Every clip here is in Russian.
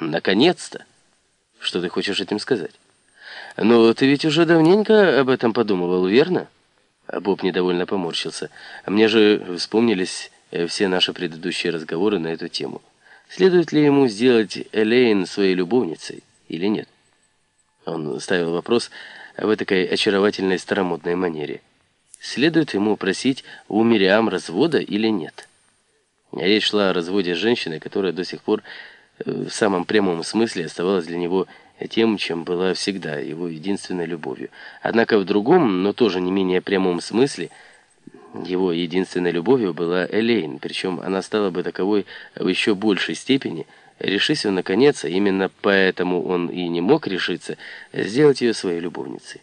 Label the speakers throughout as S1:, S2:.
S1: Наконец-то! Что ты хочешь этим сказать? Ну, ты ведь уже давненько об этом подумывал, верно? А Боб недовольно поморщился. Мне же вспомнились э, все наши предыдущие разговоры на эту тему. Следует ли ему сделать Элейн своей любовницей или нет? Он ставил вопрос в этой очаровательной старомодной манере. Следует ему просить у Мириам развода или нет? Речь шла о разводе с женщиной, которая до сих пор в самом прямом смысле оставалась для него тем, чем была всегда, его единственной любовью. Однако в другом, но тоже не менее прямом смысле, его единственной любовью была Элейн, причем она стала бы таковой в еще большей степени, решись он наконец, именно поэтому он и не мог решиться, сделать ее своей любовницей.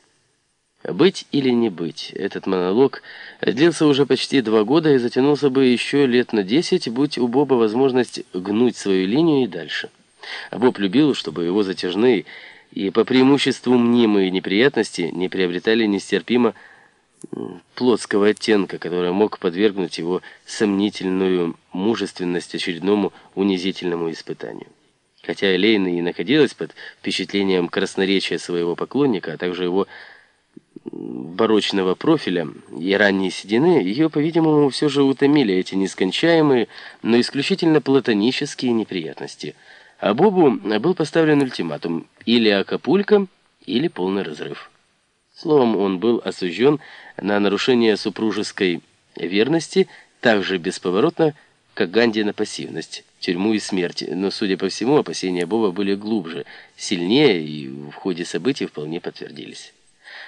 S1: Быть или не быть, этот монолог длился уже почти два года и затянулся бы еще лет на десять, будь у Боба возможность гнуть свою линию и дальше. А Боб любил, чтобы его затяжные и по преимуществу мнимые неприятности не приобретали нестерпимо плотского оттенка, который мог подвергнуть его сомнительную мужественность очередному унизительному испытанию. Хотя Элейна и находилась под впечатлением красноречия своего поклонника, а также его барочного профиля и ранней седины, ее, по-видимому, все же утомили эти нескончаемые, но исключительно платонические неприятности. А Бобу был поставлен ультиматум или Акапулько, или полный разрыв. Словом, он был осужден на нарушение супружеской верности так же бесповоротно, как Ганди на пассивность, тюрьму и смерть. Но, судя по всему, опасения Боба были глубже, сильнее и в ходе событий вполне подтвердились.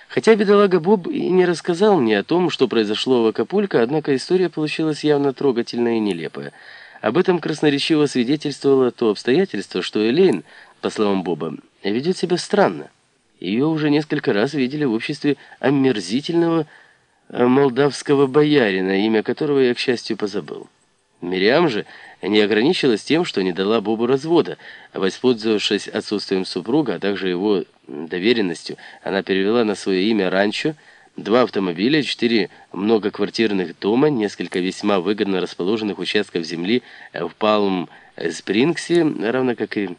S1: Хотя бедолага Боб и не рассказал мне о том, что произошло в Акапулько, однако история получилась явно трогательная и нелепая. Об этом красноречиво свидетельствовало то обстоятельство, что Элейн, по словам Боба, ведет себя странно. Ее уже несколько раз видели в обществе омерзительного э, молдавского боярина, имя которого я, к счастью, позабыл. Мириам же не ограничилась тем, что не дала Бобу развода, воспользовавшись отсутствием супруга, а также его доверенностью, она перевела на свое имя ранчо, два автомобиля, четыре многоквартирных дома, несколько весьма выгодно расположенных участков земли в Палм-Спрингсе, равно как и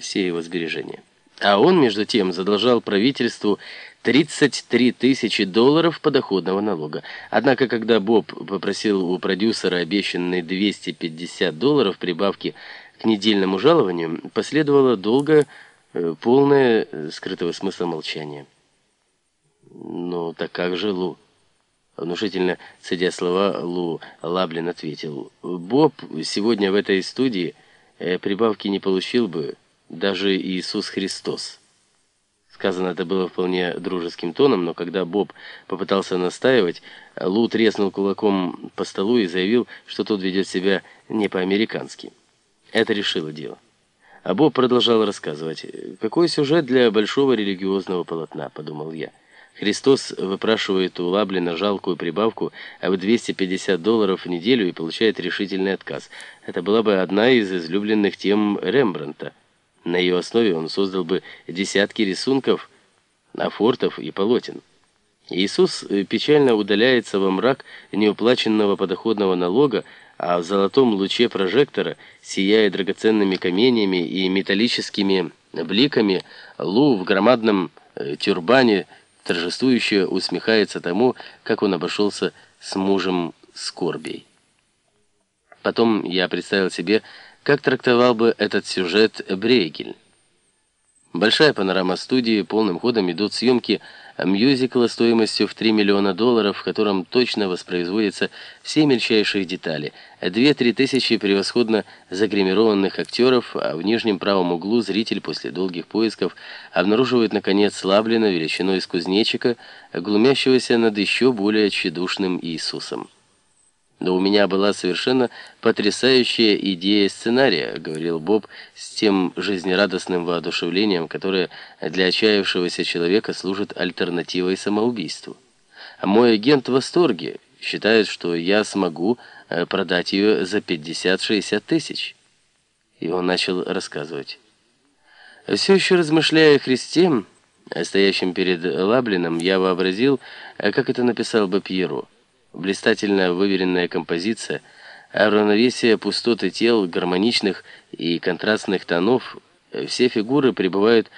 S1: все его сбережения. А он, между тем, задолжал правительству 33 тысячи долларов подоходного налога. Однако, когда Боб попросил у продюсера обещанные 250 долларов прибавки к недельному жалованию, последовало долго полное э, скрытого смысла молчания. «Ну, так как же Лу?» Внушительно цедя слова, Лу Лаблин ответил. «Боб сегодня в этой студии э, прибавки не получил бы» даже Иисус Христос. Сказано это было вполне дружеским тоном, но когда Боб попытался настаивать, Лу треснул кулаком по столу и заявил, что тот ведет себя не по-американски. Это решило дело. А Боб продолжал рассказывать. «Какой сюжет для большого религиозного полотна?» – подумал я. Христос выпрашивает у Лаблина жалкую прибавку в 250 долларов в неделю и получает решительный отказ. Это была бы одна из излюбленных тем Рембрандта. На ее основе он создал бы десятки рисунков, афортов и полотен. Иисус печально удаляется во мрак неуплаченного подоходного налога, а в золотом луче прожектора, сияя драгоценными каменьями и металлическими бликами, Лу в громадном э, тюрбане торжествующе усмехается тому, как он обошелся с мужем Скорбей. Потом я представил себе, как трактовал бы этот сюжет Брейгель? Большая панорама студии, полным ходом идут съемки мюзикла стоимостью в 3 миллиона долларов, в котором точно воспроизводятся все мельчайшие детали. Две-три тысячи превосходно загримированных актеров, а в нижнем правом углу зритель после долгих поисков обнаруживает, наконец, Слаблина величиной из кузнечика, глумящегося над еще более тщедушным Иисусом. Но у меня была совершенно потрясающая идея сценария, говорил Боб с тем жизнерадостным воодушевлением, которое для отчаявшегося человека служит альтернативой самоубийству. А мой агент в восторге, считает, что я смогу э, продать ее за 50-60 тысяч. И он начал рассказывать. Все еще размышляя о Христе, стоящем перед Лаблином, я вообразил, э, как это написал бы Пьеро. Блистательная выверенная композиция, а равновесие пустоты тел, гармоничных и контрастных тонов. Все фигуры пребывают